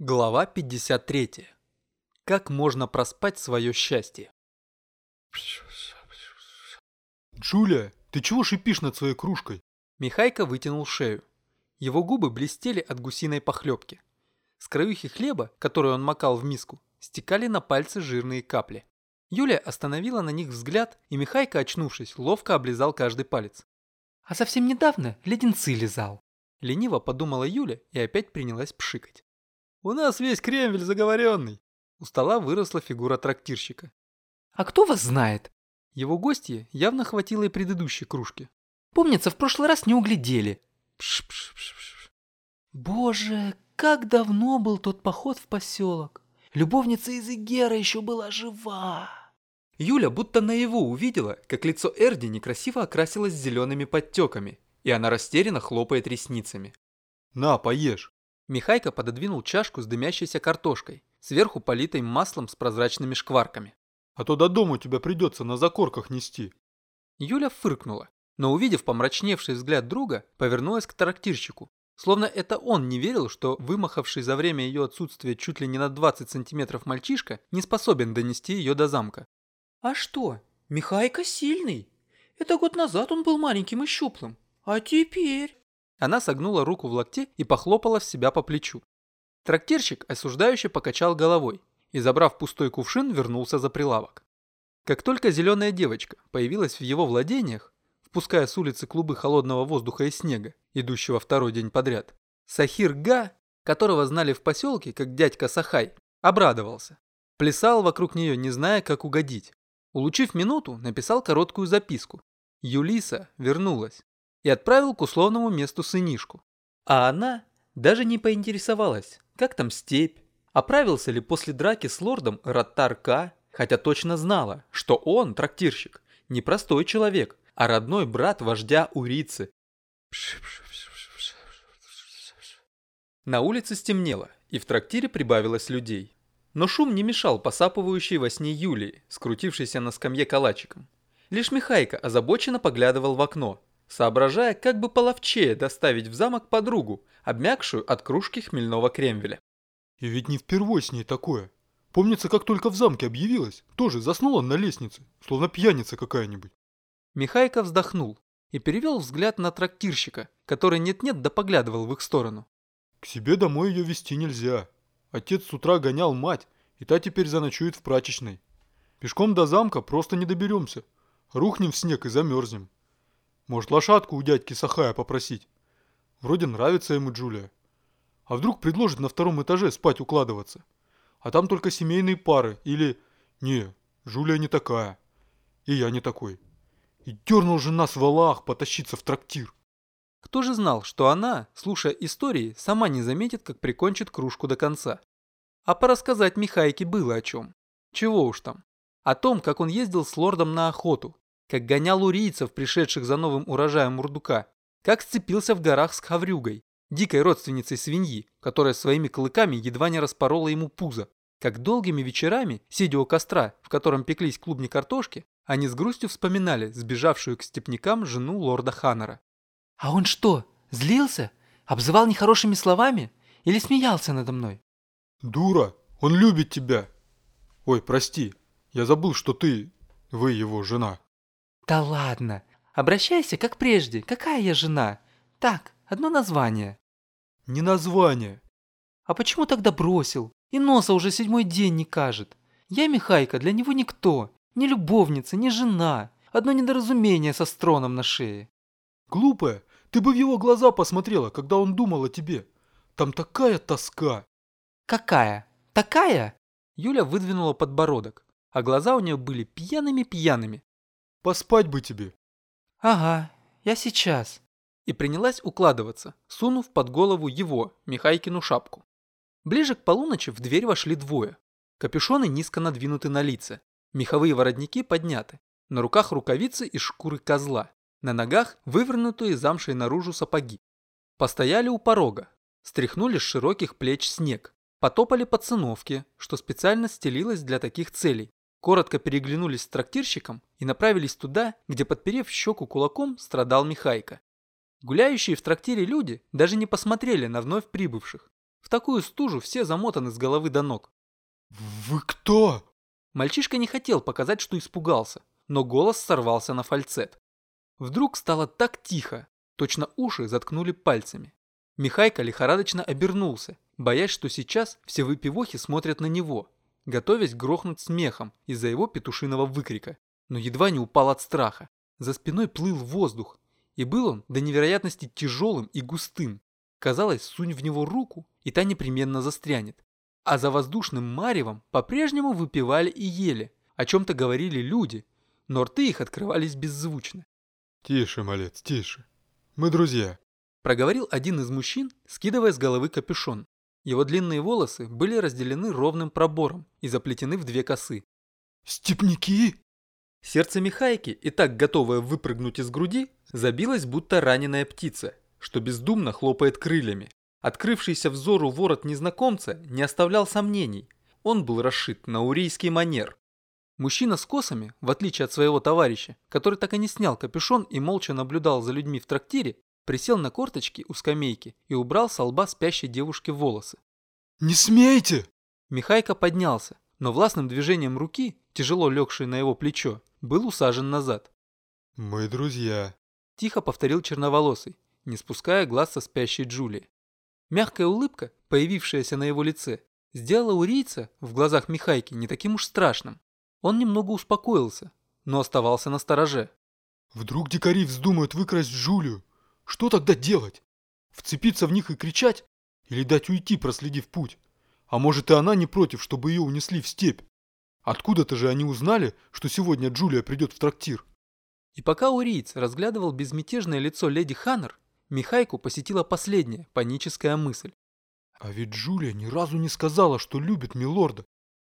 Глава 53. Как можно проспать свое счастье? Джулия, ты чего шипишь над своей кружкой? Михайка вытянул шею. Его губы блестели от гусиной похлебки. С краюхи хлеба, которую он макал в миску, стекали на пальцы жирные капли. Юля остановила на них взгляд, и Михайка, очнувшись, ловко облизал каждый палец. «А совсем недавно леденцы лизал», – лениво подумала Юля и опять принялась пшикать. У нас весь Кремль заговоренный. У стола выросла фигура трактирщика. А кто вас знает? Его гостье явно хватило и предыдущей кружки. Помнится, в прошлый раз не углядели. Пш -пш -пш Боже, как давно был тот поход в поселок. Любовница из Игера еще была жива. Юля будто наяву увидела, как лицо Эрди некрасиво окрасилось зелеными подтеками, и она растерянно хлопает ресницами. «На, поешь!» Михайка пододвинул чашку с дымящейся картошкой, сверху политой маслом с прозрачными шкварками. «А то до дома тебя придется на закорках нести». Юля фыркнула, но увидев помрачневший взгляд друга, повернулась к трактирщику. Словно это он не верил, что вымахавший за время ее отсутствия чуть ли не на 20 сантиметров мальчишка не способен донести ее до замка. «А что? Михайка сильный. Это год назад он был маленьким и щуплым. А теперь...» Она согнула руку в локте и похлопала в себя по плечу. Трактирщик осуждающе покачал головой и, забрав пустой кувшин, вернулся за прилавок. Как только зеленая девочка появилась в его владениях, впуская с улицы клубы холодного воздуха и снега, идущего второй день подряд, Сахир Га, которого знали в поселке как дядька Сахай, обрадовался. Плясал вокруг нее, не зная, как угодить. Улучив минуту, написал короткую записку. Юлиса вернулась и отправил к условному месту сынишку. А она даже не поинтересовалась, как там степь, оправился ли после драки с лордом Раттарка, хотя точно знала, что он, трактирщик, не простой человек, а родной брат вождя Урицы. На улице стемнело, и в трактире прибавилось людей. Но шум не мешал посапывающей во сне Юлии, скрутившейся на скамье калачиком. Лишь Михайка озабоченно поглядывал в окно, соображая, как бы половчее доставить в замок подругу, обмякшую от кружки хмельного кремвеля. И ведь не впервой с ней такое. Помнится, как только в замке объявилась, тоже заснула на лестнице, словно пьяница какая-нибудь. Михайка вздохнул и перевел взгляд на трактирщика, который нет-нет да поглядывал в их сторону. К себе домой ее вести нельзя. Отец с утра гонял мать, и та теперь заночует в прачечной. Пешком до замка просто не доберемся. Рухнем в снег и замерзнем. Может, лошадку у дядьки Сахая попросить? Вроде нравится ему Джулия. А вдруг предложит на втором этаже спать укладываться? А там только семейные пары или... Не, Джулия не такая. И я не такой. И дернул же нас в Аллах потащиться в трактир. Кто же знал, что она, слушая истории, сама не заметит, как прикончит кружку до конца? А порассказать Михайке было о чем. Чего уж там. О том, как он ездил с лордом на охоту, как гонял урийцев, пришедших за новым урожаем Мурдука, как сцепился в горах с Хаврюгой, дикой родственницей свиньи, которая своими клыками едва не распорола ему пузо, как долгими вечерами, сидя у костра, в котором пеклись клубни картошки, они с грустью вспоминали сбежавшую к степнякам жену лорда Ханнера. «А он что, злился? Обзывал нехорошими словами? Или смеялся надо мной?» «Дура, он любит тебя. Ой, прости, я забыл, что ты, вы его жена». Да ладно. Обращайся, как прежде. Какая я жена? Так, одно название. Не название. А почему тогда бросил? И носа уже седьмой день не кажет. Я, Михайка, для него никто. Ни любовница, ни жена. Одно недоразумение со строном на шее. Глупая, ты бы в его глаза посмотрела, когда он думал о тебе. Там такая тоска. Какая? Такая? Юля выдвинула подбородок, а глаза у нее были пьяными-пьяными. Поспать бы тебе. Ага, я сейчас. И принялась укладываться, сунув под голову его, Михайкину шапку. Ближе к полуночи в дверь вошли двое. Капюшоны низко надвинуты на лица, меховые воротники подняты, на руках рукавицы из шкуры козла, на ногах вывернутые замшей наружу сапоги. Постояли у порога, стряхнули с широких плеч снег, потопали по циновке, что специально стелилось для таких целей, коротко переглянулись с трактирщиком и направились туда, где, подперев щеку кулаком, страдал Михайка. Гуляющие в трактире люди даже не посмотрели на вновь прибывших. В такую стужу все замотаны с головы до ног. «Вы кто?» Мальчишка не хотел показать, что испугался, но голос сорвался на фальцет. Вдруг стало так тихо, точно уши заткнули пальцами. Михайка лихорадочно обернулся, боясь, что сейчас все выпивохи смотрят на него, готовясь грохнуть смехом из-за его петушиного выкрика, но едва не упал от страха. За спиной плыл воздух, и был он до невероятности тяжелым и густым. Казалось, сунь в него руку, и та непременно застрянет. А за воздушным маревом по-прежнему выпивали и ели, о чем-то говорили люди, но рты их открывались беззвучно. «Тише, малец, тише. Мы друзья», – проговорил один из мужчин, скидывая с головы капюшон. Его длинные волосы были разделены ровным пробором и заплетены в две косы. «Степняки?» Сердце Михайки, и так готовое выпрыгнуть из груди, забилось будто раненая птица, что бездумно хлопает крыльями. Открывшийся взору ворот незнакомца не оставлял сомнений. Он был расшит на урийский манер. Мужчина с косами, в отличие от своего товарища, который так и не снял капюшон и молча наблюдал за людьми в трактире, присел на корточки у скамейки и убрал с лба спящей девушки волосы. «Не смейте!» Михайка поднялся, но властным движением руки, тяжело легшей на его плечо, был усажен назад. «Мы друзья», – тихо повторил черноволосый, не спуская глаз со спящей Джулии. Мягкая улыбка, появившаяся на его лице, сделала урийца в глазах Михайки не таким уж страшным. Он немного успокоился, но оставался на стороже. «Вдруг дикари вздумают выкрасть Джулию? Что тогда делать? Вцепиться в них и кричать? Или дать уйти, проследив путь? А может и она не против, чтобы ее унесли в степь? Откуда-то же они узнали, что сегодня Джулия придет в трактир?» И пока Уриец разглядывал безмятежное лицо леди Ханнер, Михайку посетила последняя паническая мысль. А ведь Джулия ни разу не сказала, что любит милорда.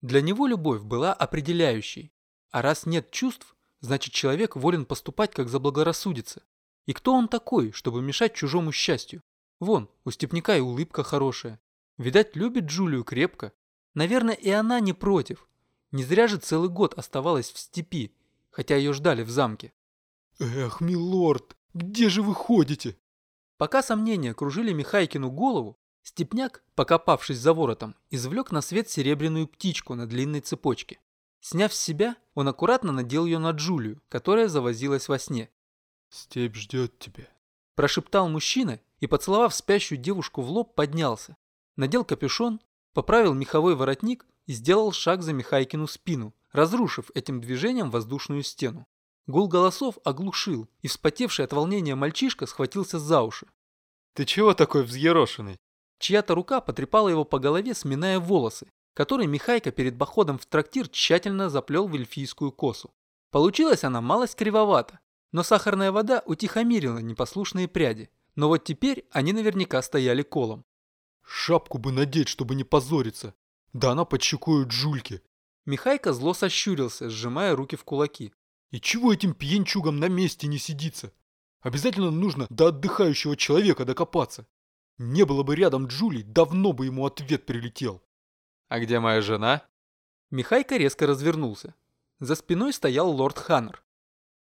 Для него любовь была определяющей. А раз нет чувств, значит человек волен поступать, как заблагорассудится. И кто он такой, чтобы мешать чужому счастью? Вон, у степняка и улыбка хорошая. Видать, любит Джулию крепко. Наверное, и она не против. Не зря же целый год оставалась в степи, хотя ее ждали в замке. Эх, милорд, где же вы ходите? Пока сомнения кружили Михайкину голову, Степняк, покопавшись за воротом, извлек на свет серебряную птичку на длинной цепочке. Сняв с себя, он аккуратно надел ее на Джулию, которая завозилась во сне. «Степь ждет тебя», – прошептал мужчина и, поцеловав спящую девушку в лоб, поднялся. Надел капюшон, поправил меховой воротник и сделал шаг за Михайкину спину, разрушив этим движением воздушную стену. Гул голосов оглушил, и вспотевший от волнения мальчишка схватился за уши. «Ты чего такой взъерошенный?» Чья-то рука потрепала его по голове, сминая волосы, которые Михайка перед походом в трактир тщательно заплел в эльфийскую косу. Получилась она малость кривовата, но сахарная вода утихомирила непослушные пряди. Но вот теперь они наверняка стояли колом. «Шапку бы надеть, чтобы не позориться. Да она под щекою Джульки». Михайка зло сощурился, сжимая руки в кулаки. И чего этим пьянчугам на месте не сидится? Обязательно нужно до отдыхающего человека докопаться. Не было бы рядом Джули, давно бы ему ответ прилетел. «А где моя жена?» Михайка резко развернулся. За спиной стоял лорд Ханнер.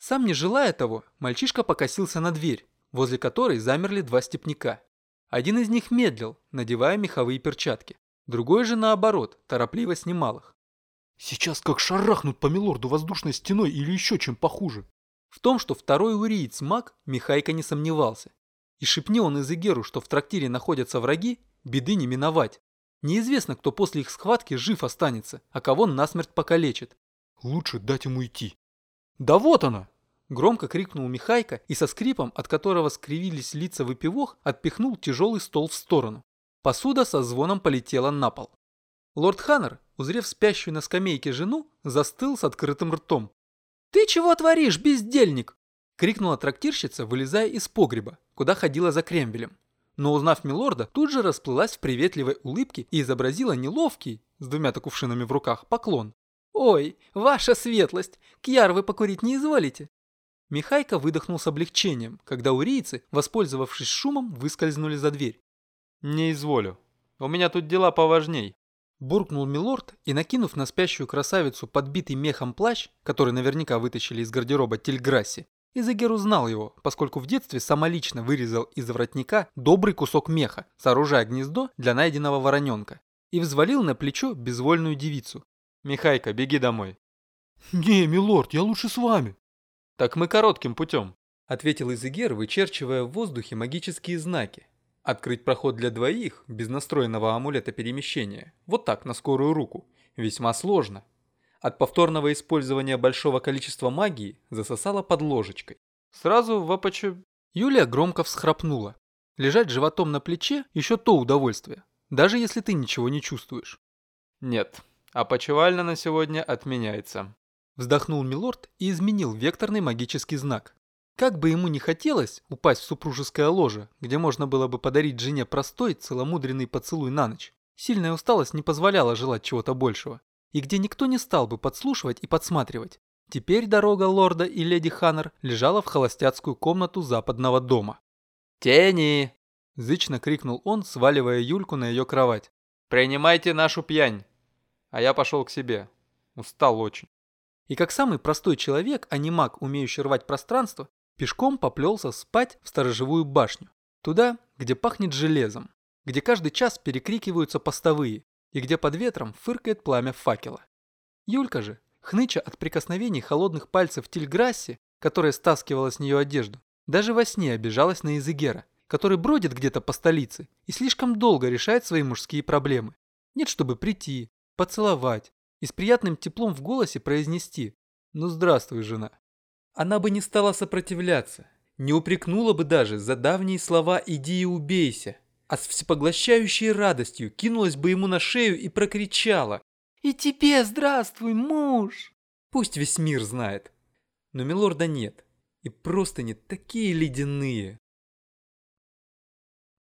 Сам не желая того, мальчишка покосился на дверь, возле которой замерли два степняка. Один из них медлил, надевая меховые перчатки. Другой же, наоборот, торопливо снимал их. Сейчас как шарахнут по милорду воздушной стеной или еще чем похуже. В том, что второй уриец маг, Михайка не сомневался. И шепни он Изегеру, что в трактире находятся враги, беды не миновать. Неизвестно, кто после их схватки жив останется, а кого насмерть покалечит. Лучше дать ему идти. «Да вот она!» Громко крикнул Михайка и со скрипом, от которого скривились лица выпивох, отпихнул тяжелый стол в сторону. Посуда со звоном полетела на пол. Лорд Ханнер, узрев спящую на скамейке жену, застыл с открытым ртом. «Ты чего творишь, бездельник?» – крикнула трактирщица, вылезая из погреба, куда ходила за кремвелем. Но узнав милорда, тут же расплылась в приветливой улыбке и изобразила неловкий, с двумя-то кувшинами в руках, поклон. «Ой, ваша светлость, кьяр вы покурить не изволите?» Михайка выдохнул с облегчением, когда урийцы, воспользовавшись шумом, выскользнули за дверь. «Не изволю. У меня тут дела поважней», Буркнул милорд и, накинув на спящую красавицу подбитый мехом плащ, который наверняка вытащили из гардероба Тельграсси, Изегер узнал его, поскольку в детстве самолично вырезал из воротника добрый кусок меха, сооружая гнездо для найденного вороненка, и взвалил на плечо безвольную девицу. «Михайка, беги домой». «Не, милорд, я лучше с вами». «Так мы коротким путем», — ответил Изегер, вычерчивая в воздухе магические знаки. Открыть проход для двоих, без настроенного амулета перемещения, вот так, на скорую руку, весьма сложно. От повторного использования большого количества магии засосала под ложечкой. Сразу в опоче... Юлия громко всхрапнула. Лежать животом на плече – еще то удовольствие, даже если ты ничего не чувствуешь. Нет, опочивально на сегодня отменяется. Вздохнул Милорд и изменил векторный магический знак. Как бы ему не хотелось упасть в супружеское ложе, где можно было бы подарить жене простой, целомудренный поцелуй на ночь, сильная усталость не позволяла желать чего-то большего и где никто не стал бы подслушивать и подсматривать. Теперь дорога лорда и леди Ханнер лежала в холостяцкую комнату западного дома. «Тени!» – зычно крикнул он, сваливая Юльку на ее кровать. «Принимайте нашу пьянь!» А я пошел к себе. Устал очень. И как самый простой человек, а не маг, умеющий рвать пространство, пешком поплелся спать в сторожевую башню. Туда, где пахнет железом, где каждый час перекрикиваются постовые, и где под ветром фыркает пламя факела. Юлька же, хныча от прикосновений холодных пальцев Тильграсси, которая стаскивала с нее одежду, даже во сне обижалась на Изегера, который бродит где-то по столице и слишком долго решает свои мужские проблемы. Нет, чтобы прийти, поцеловать и с приятным теплом в голосе произнести «Ну здравствуй, жена». Она бы не стала сопротивляться, не упрекнула бы даже за давние слова «иди и убейся», а с всепоглощающей радостью кинулась бы ему на шею и прокричала «И тебе здравствуй, муж!» Пусть весь мир знает. Но милорда нет, и просто не такие ледяные.